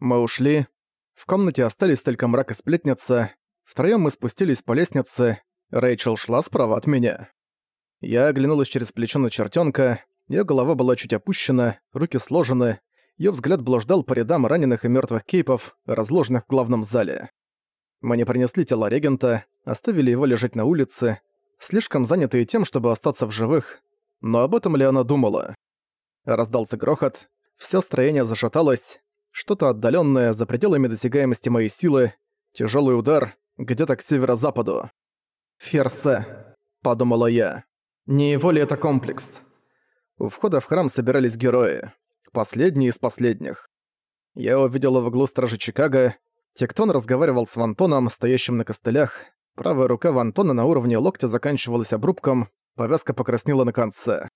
Мы ушли. В комнате остались только мрак и сплетница. Втроём мы спустились по лестнице. Рэйчел шла справа от меня. Я оглянулась через плечо на чертёнка. Её голова была чуть опущена, руки сложены. Её взгляд блуждал по рядам раненых и мёртвых кейпов, разложенных в главном зале. Мы не принесли тело регента, оставили его лежать на улице, слишком занятые тем, чтобы остаться в живых. Но об этом ли она думала? Раздался грохот, всё строение зашаталось, что-то отдалённое за пределами досягаемости моей силы, тяжёлый удар где-то к северо-западу. «Ферсе», — подумала я. «Не его ли это комплекс?» У входа в храм собирались герои. Последние из последних. Я увидела в углу стражи Чикаго. Тектон разговаривал с Вантоном, стоящим на костылях. Правая рука Вантона на уровне локтя заканчивалась обрубком, повязка покраснела на конце.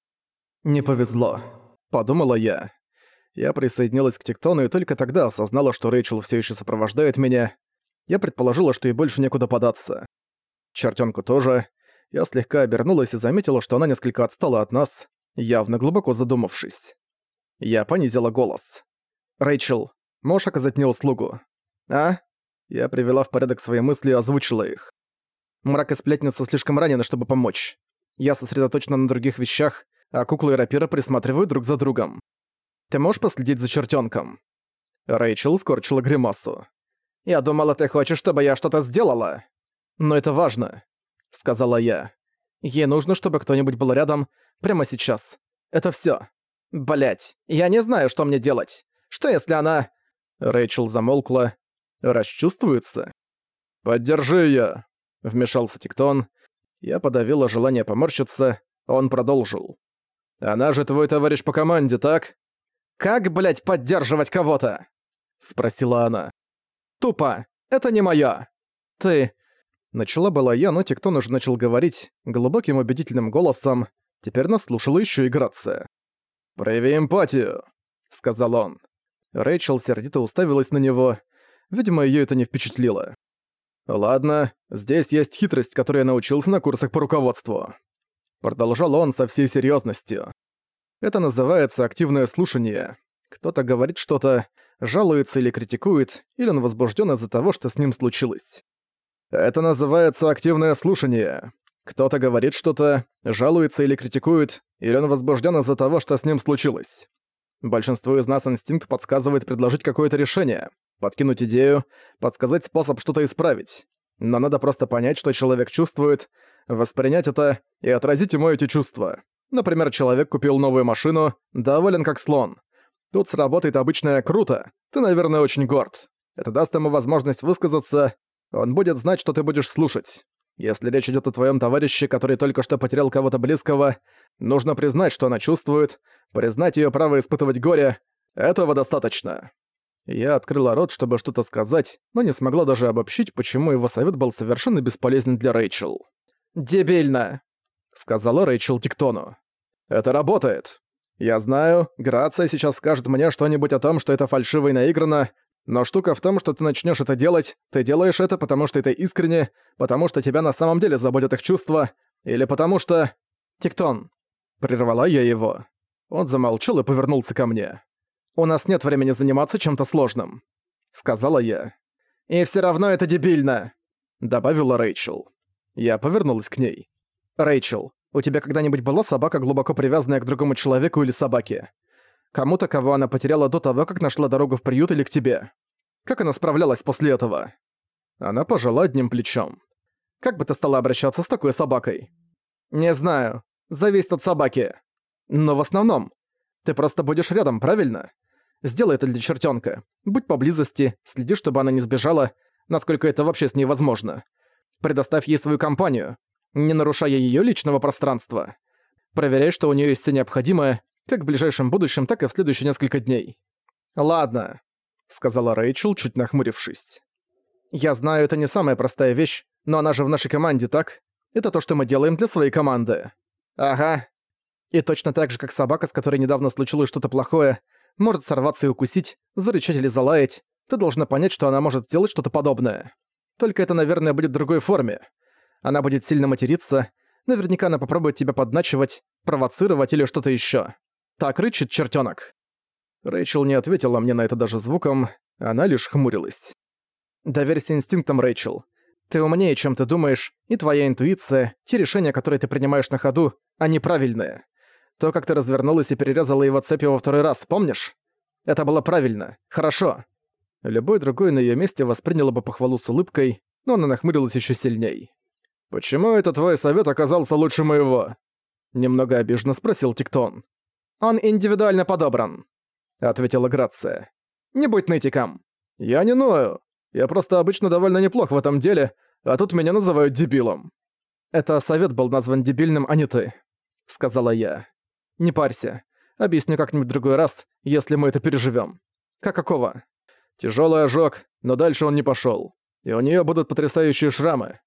«Не повезло», — подумала я. Я присоединилась к Тектону и только тогда осознала, что Рэйчел все еще сопровождает меня. Я предположила, что ей больше некуда податься. Чертенку тоже. Я слегка обернулась и заметила, что она несколько отстала от нас, явно глубоко задумавшись. Я понизила голос. «Рэйчел, можешь оказать мне услугу?» «А?» Я привела в порядок свои мысли и озвучила их. Мрак и сплетница слишком ранены, чтобы помочь. Я сосредоточена на других вещах, а куклы и рапира присматривают друг за другом. Ты можешь последить за чертенком? Рэйчел скорчила гримасу. «Я думала, ты хочешь, чтобы я что-то сделала». «Но это важно», — сказала я. «Ей нужно, чтобы кто-нибудь был рядом прямо сейчас. Это всё. Блять, я не знаю, что мне делать. Что если она...» Рэйчел замолкла. «Расчувствуется?» «Поддержи её», — вмешался Тиктон. Я подавила желание поморщиться. Он продолжил. «Она же твой товарищ по команде, так?» «Как, блядь, поддерживать кого-то?» — спросила она. «Тупо. Это не моё. Ты...» Начала была я, но Тиктон уже начал говорить глубоким убедительным голосом. Теперь нас слушала ещё и Грация. «Прояви эмпатию», — сказал он. Рэйчел сердито уставилась на него. Видимо, её это не впечатлило. «Ладно, здесь есть хитрость, которую я научился на курсах по руководству». Продолжал он со всей серьёзностью. Это называется активное слушание. Кто-то говорит что-то, жалуется или критикует, или он возбужден из-за того, что с ним случилось. Это называется активное слушание. Кто-то говорит что-то, жалуется или критикует, или он возбужден из-за того, что с ним случилось. Большинству из нас инстинкт подсказывает предложить какое-то решение, подкинуть идею, подсказать способ что-то исправить. Но надо просто понять, что человек чувствует, воспринять это и отразить ему эти чувства. Например, человек купил новую машину, доволен как слон. Тут сработает обычное «круто», ты, наверное, очень горд. Это даст ему возможность высказаться, он будет знать, что ты будешь слушать. Если речь идет о твоем товарище, который только что потерял кого-то близкого, нужно признать, что она чувствует, признать ее право испытывать горе. Этого достаточно. Я открыла рот, чтобы что-то сказать, но не смогла даже обобщить, почему его совет был совершенно бесполезен для Рэйчел. «Дебильно!» — сказала Рэйчел Тиктону. Это работает. Я знаю, Грация сейчас скажет мне что-нибудь о том, что это фальшиво и наиграно, но штука в том, что ты начнешь это делать, ты делаешь это, потому что это искренне, потому что тебя на самом деле заботят их чувства, или потому что... Тиктон. Прервала я его. Он замолчал и повернулся ко мне. «У нас нет времени заниматься чем-то сложным», — сказала я. «И все равно это дебильно», — добавила Рэйчел. Я повернулась к ней. «Рэйчел, у тебя когда-нибудь была собака, глубоко привязанная к другому человеку или собаке? Кому-то, кого она потеряла до того, как нашла дорогу в приют или к тебе? Как она справлялась после этого? Она пожала одним плечом. Как бы ты стала обращаться с такой собакой? Не знаю. Зависит от собаки. Но в основном. Ты просто будешь рядом, правильно? Сделай это для чертенка. Будь поблизости, следи, чтобы она не сбежала, насколько это вообще с ней возможно. Предоставь ей свою компанию не нарушая её личного пространства. Проверяй, что у неё есть всё необходимое, как в ближайшем будущем, так и в следующие несколько дней. «Ладно», — сказала Рэйчел, чуть нахмурившись. «Я знаю, это не самая простая вещь, но она же в нашей команде, так? Это то, что мы делаем для своей команды». «Ага». И точно так же, как собака, с которой недавно случилось что-то плохое, может сорваться и укусить, зарычать или залаять, ты должна понять, что она может сделать что-то подобное. Только это, наверное, будет в другой форме. Она будет сильно материться, наверняка она попробует тебя подначивать, провоцировать или что-то ещё. Так рычит чертёнок. Рэйчел не ответила мне на это даже звуком. Она лишь хмурилась. «Доверься инстинктам, Рэйчел. Ты умнее, чем ты думаешь, и твоя интуиция, те решения, которые ты принимаешь на ходу, они правильные. То, как ты развернулась и перерезала его цепью во второй раз, помнишь? Это было правильно. Хорошо». Любой другой на её месте воспринял бы похвалу с улыбкой, но она нахмурилась ещё сильней. «Почему этот твой совет оказался лучше моего?» Немного обиженно спросил Тиктон. «Он индивидуально подобран», — ответила Грация. «Не будь нытиком». «Я не ною. Я просто обычно довольно неплох в этом деле, а тут меня называют дебилом». «Это совет был назван дебильным, а не ты», — сказала я. «Не парься. Объясню как-нибудь другой раз, если мы это переживем. Как какого?» Тяжелый ожог, но дальше он не пошел. И у нее будут потрясающие шрамы.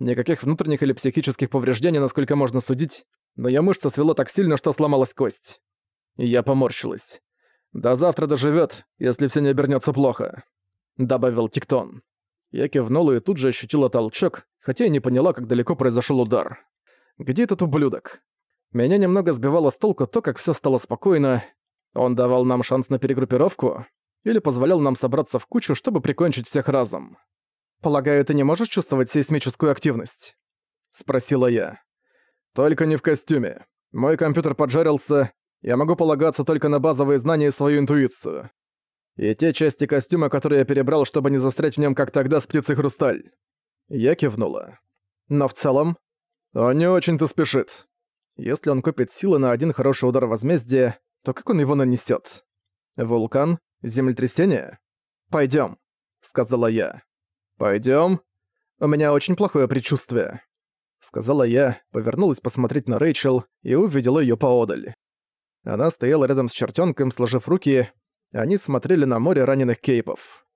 Никаких внутренних или психических повреждений, насколько можно судить, но ее мышца свело так сильно, что сломалась кость. И я поморщилась. «До завтра доживет, если все не обернется плохо», — добавил Тиктон. Я кивнула и тут же ощутила толчок, хотя и не поняла, как далеко произошел удар. «Где этот ублюдок?» Меня немного сбивало с толку то, как все стало спокойно. Он давал нам шанс на перегруппировку или позволял нам собраться в кучу, чтобы прикончить всех разом. «Полагаю, ты не можешь чувствовать сейсмическую активность?» — спросила я. «Только не в костюме. Мой компьютер поджарился, я могу полагаться только на базовые знания и свою интуицию. И те части костюма, которые я перебрал, чтобы не застрять в нем, как тогда с птицей хрусталь». Я кивнула. «Но в целом...» «Он не очень-то спешит. Если он копит силы на один хороший удар возмездия, то как он его нанесет? Вулкан? Землетрясение? Пойдем, сказала я. Пойдем. У меня очень плохое предчувствие. Сказала я, повернулась посмотреть на Рэйчел и увидела ее поодаль. Она стояла рядом с чертенком, сложив руки, они смотрели на море раненых кейпов.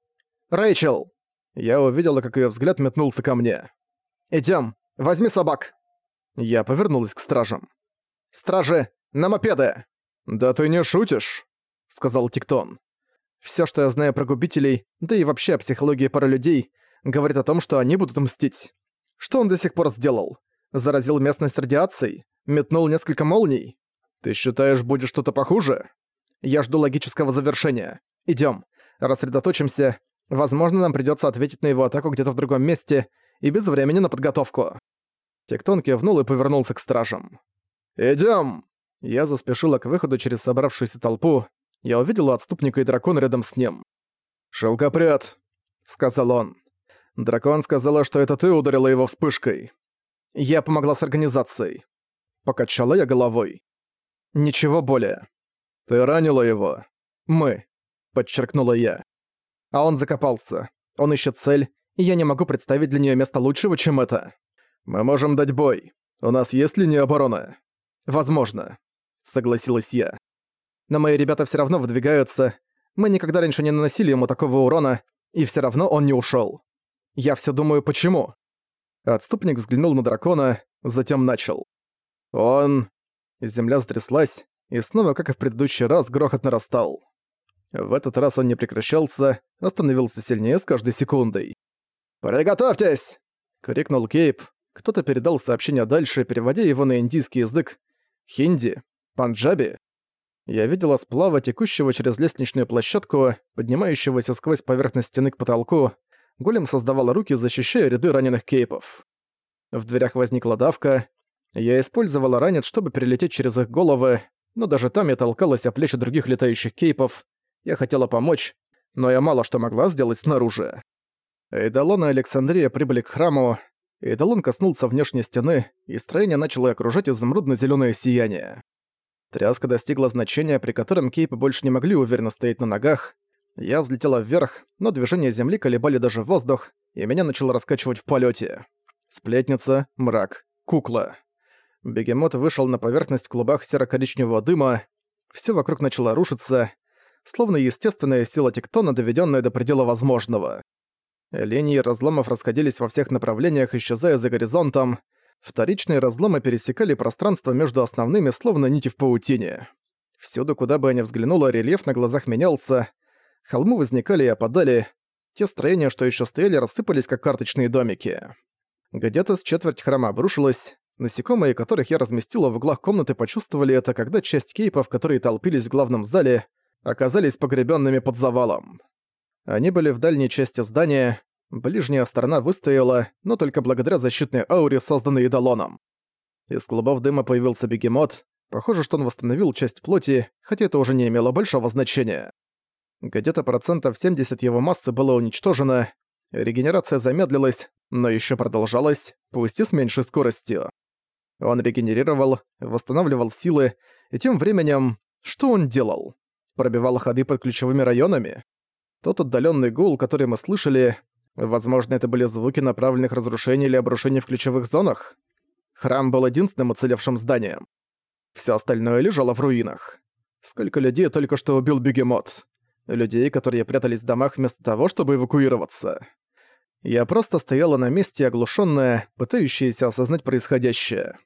«Рэйчел!» Я увидела, как ее взгляд метнулся ко мне. Идем, возьми собак!» Я повернулась к стражам. «Стражи, на мопеды!» «Да ты не шутишь!» — сказал Тиктон. Все, что я знаю про губителей, да и вообще о психологии пары людей, говорит о том, что они будут мстить. Что он до сих пор сделал? Заразил местность радиацией? Метнул несколько молний? Ты считаешь, будет что-то похуже? Я жду логического завершения. Идем, рассредоточимся. Возможно, нам придется ответить на его атаку где-то в другом месте и без времени на подготовку. Тектон кивнул и повернулся к стражам. Идем. Я заспешила к выходу через собравшуюся толпу, я увидел отступника и дракона рядом с ним. «Шелкопряд», — сказал он. «Дракон сказала, что это ты ударила его вспышкой. Я помогла с организацией». Покачала я головой. «Ничего более». «Ты ранила его?» «Мы», — подчеркнула я. А он закопался. Он ищет цель, и я не могу представить для нее место лучшего, чем это. «Мы можем дать бой. У нас есть линия обороны?» «Возможно», — согласилась я но мои ребята все равно выдвигаются. Мы никогда раньше не наносили ему такого урона, и все равно он не ушел. Я все думаю, почему?» Отступник взглянул на дракона, затем начал. «Он...» Земля стряслась, и снова, как и в предыдущий раз, грохот нарастал. В этот раз он не прекращался, остановился сильнее с каждой секундой. «Приготовьтесь!» — крикнул Кейп. Кто-то передал сообщение дальше, переводя его на индийский язык. Хинди, панджаби. Я видела сплава, текущего через лестничную площадку, поднимающегося сквозь поверхность стены к потолку. Голем создавал руки, защищая ряды раненых кейпов. В дверях возникла давка. Я использовала ранец, чтобы перелететь через их головы, но даже там я толкалась о плечи других летающих кейпов. Я хотела помочь, но я мало что могла сделать снаружи. Эйдалон и Александрия прибыли к храму. Эйдалон коснулся внешней стены, и строение начало окружать изумрудно зеленое сияние. Тряска достигла значения, при котором кейпы больше не могли уверенно стоять на ногах. Я взлетела вверх, но движения земли колебали даже воздух, и меня начало раскачивать в полете. Сплетница, мрак, кукла. Бегемот вышел на поверхность в клубах серо-коричневого дыма. Все вокруг начало рушиться, словно естественная сила тектона, доведенная до предела возможного. Линии разломов расходились во всех направлениях, исчезая за горизонтом. Вторичные разломы пересекали пространство между основными, словно нити в паутине. Всюду, куда бы я ни взглянула, рельеф на глазах менялся. Холмы возникали и опадали. Те строения, что еще стояли, рассыпались, как карточные домики. Где-то с четверть храма обрушилась. Насекомые, которых я разместила в углах комнаты, почувствовали это, когда часть кейпов, которые толпились в главном зале, оказались погребенными под завалом. Они были в дальней части здания, ближняя сторона выстояла, но только благодаря защитной ауре, созданной Идолоном. Из клубов дыма появился бегемот, похоже, что он восстановил часть плоти, хотя это уже не имело большого значения. Где-то процентов 70 его массы было уничтожено, регенерация замедлилась, но еще продолжалась, пусть и с меньшей скоростью. Он регенерировал, восстанавливал силы, и тем временем... Что он делал? Пробивал ходы под ключевыми районами? Тот отдаленный гул, который мы слышали, возможно, это были звуки направленных разрушений или обрушений в ключевых зонах? Храм был единственным уцелевшим зданием. Все остальное лежало в руинах. Сколько людей только что убил бегемот. Людей, которые прятались в домах вместо того, чтобы эвакуироваться. Я просто стояла на месте, оглушенная, пытающаяся осознать происходящее.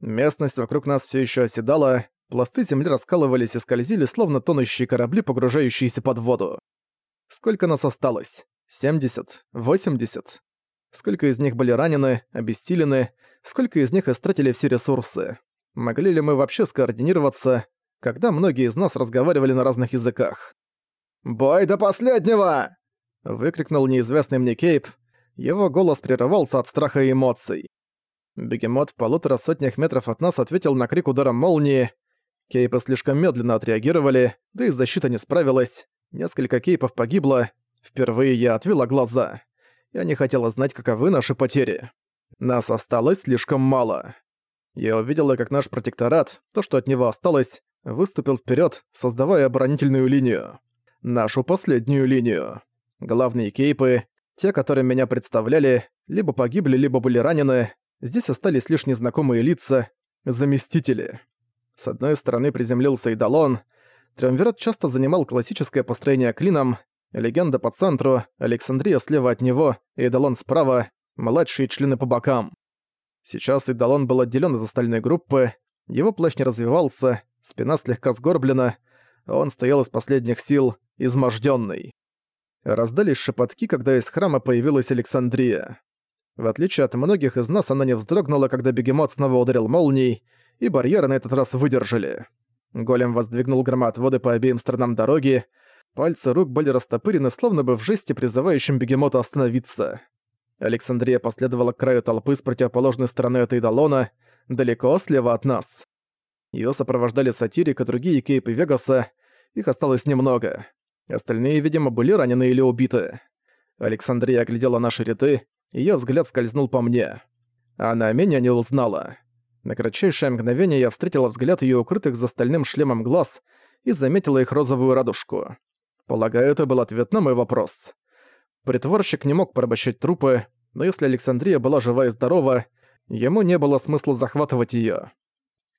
Местность вокруг нас все еще оседала, пласты земли раскалывались и скользили, словно тонущие корабли, погружающиеся под воду. Сколько нас осталось? 70? 80? Сколько из них были ранены, обессилены, сколько из них истратили все ресурсы? Могли ли мы вообще скоординироваться, когда многие из нас разговаривали на разных языках? «Бой до последнего!» — выкрикнул неизвестный мне Кейп. Его голос прерывался от страха и эмоций. Бегемот в полутора сотнях метров от нас ответил на крик ударом молнии. Кейпы слишком медленно отреагировали, да и защита не справилась. Несколько кейпов погибло. Впервые я отвела глаза. Я не хотела знать, каковы наши потери. Нас осталось слишком мало. Я увидела, как наш протекторат, то, что от него осталось, выступил вперед, создавая оборонительную линию. Нашу последнюю линию. Главные кейпы, те, которые меня представляли, либо погибли, либо были ранены, здесь остались лишь незнакомые лица, заместители. С одной стороны приземлился Идалон, Триумвират часто занимал классическое построение клином, легенда по центру, Александрия слева от него, Идалон справа, младшие члены по бокам. Сейчас Идалон был отделен от остальной группы, его плащ не развивался, спина слегка сгорблена, он стоял из последних сил, изможденный. Раздались шепотки, когда из храма появилась Александрия. В отличие от многих из нас, она не вздрогнула, когда бегемот снова ударил молнией, и барьеры на этот раз выдержали. Голем воздвигнул громоотводы по обеим сторонам дороги, пальцы рук были растопырены, словно бы в жесте, призывающем бегемота остановиться. Александрия последовала к краю толпы с противоположной стороны этой долона, далеко слева от нас. Её сопровождали сатирик и другие кейпы Вегаса, их осталось немного. Остальные, видимо, были ранены или убиты. Александрия оглядела наши ряды, её взгляд скользнул по мне. Она меня не узнала. На кратчайшее мгновение я встретила взгляд её укрытых за стальным шлемом глаз и заметила их розовую радужку. Полагаю, это был ответ на мой вопрос. Притворщик не мог порабощать трупы, но если Александрия была жива и здорова, ему не было смысла захватывать её.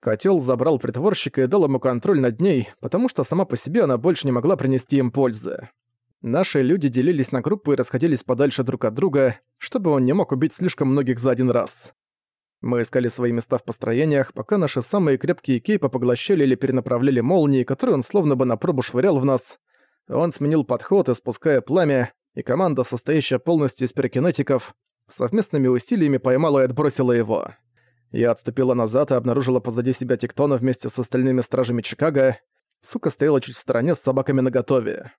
Котел забрал притворщика и дал ему контроль над ней, потому что сама по себе она больше не могла принести им пользы. Наши люди делились на группы и расходились подальше друг от друга, чтобы он не мог убить слишком многих за один раз. Мы искали свои места в построениях, пока наши самые крепкие кейпы поглощали или перенаправляли молнии, которые он словно бы на пробу швырял в нас. Он сменил подход, испуская пламя, и команда, состоящая полностью из пирокинетиков, совместными усилиями поймала и отбросила его. Я отступила назад и обнаружила позади себя Тектона вместе с остальными стражами Чикаго. Сука стояла чуть в стороне с собаками наготове.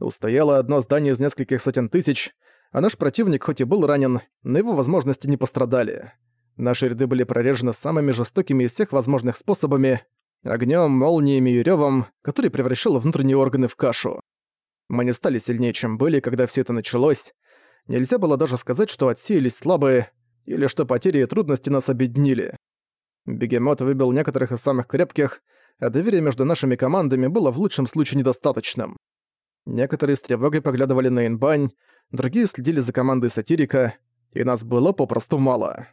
Устояло одно здание из нескольких сотен тысяч, а наш противник хоть и был ранен, но его возможности не пострадали. Наши ряды были прорежены самыми жестокими из всех возможных способами — огнем, молниями и ревом, который превращал внутренние органы в кашу. Мы не стали сильнее, чем были, когда все это началось. Нельзя было даже сказать, что отсеялись слабые, или что потери и трудности нас объединили. Бегемот выбил некоторых из самых крепких, а доверие между нашими командами было в лучшем случае недостаточным. Некоторые с тревогой поглядывали на Инбань, другие следили за командой сатирика, и нас было попросту мало.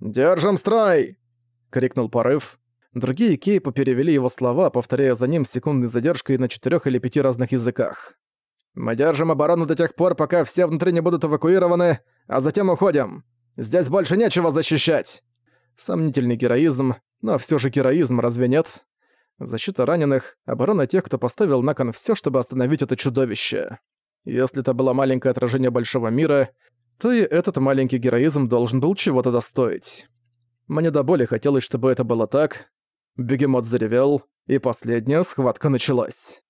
«Держим строй!» — крикнул порыв. Другие кейпы перевели его слова, повторяя за ним с секундной задержкой на четырех или пяти разных языках. «Мы держим оборону до тех пор, пока все внутри не будут эвакуированы, а затем уходим. Здесь больше нечего защищать!» Сомнительный героизм, но все же героизм, разве нет? Защита раненых, оборона тех, кто поставил на кон все, чтобы остановить это чудовище. Если это было маленькое отражение большого мира, то и этот маленький героизм должен был чего-то достоить. Мне до боли хотелось, чтобы это было так. Бегемот заревел, и последняя схватка началась.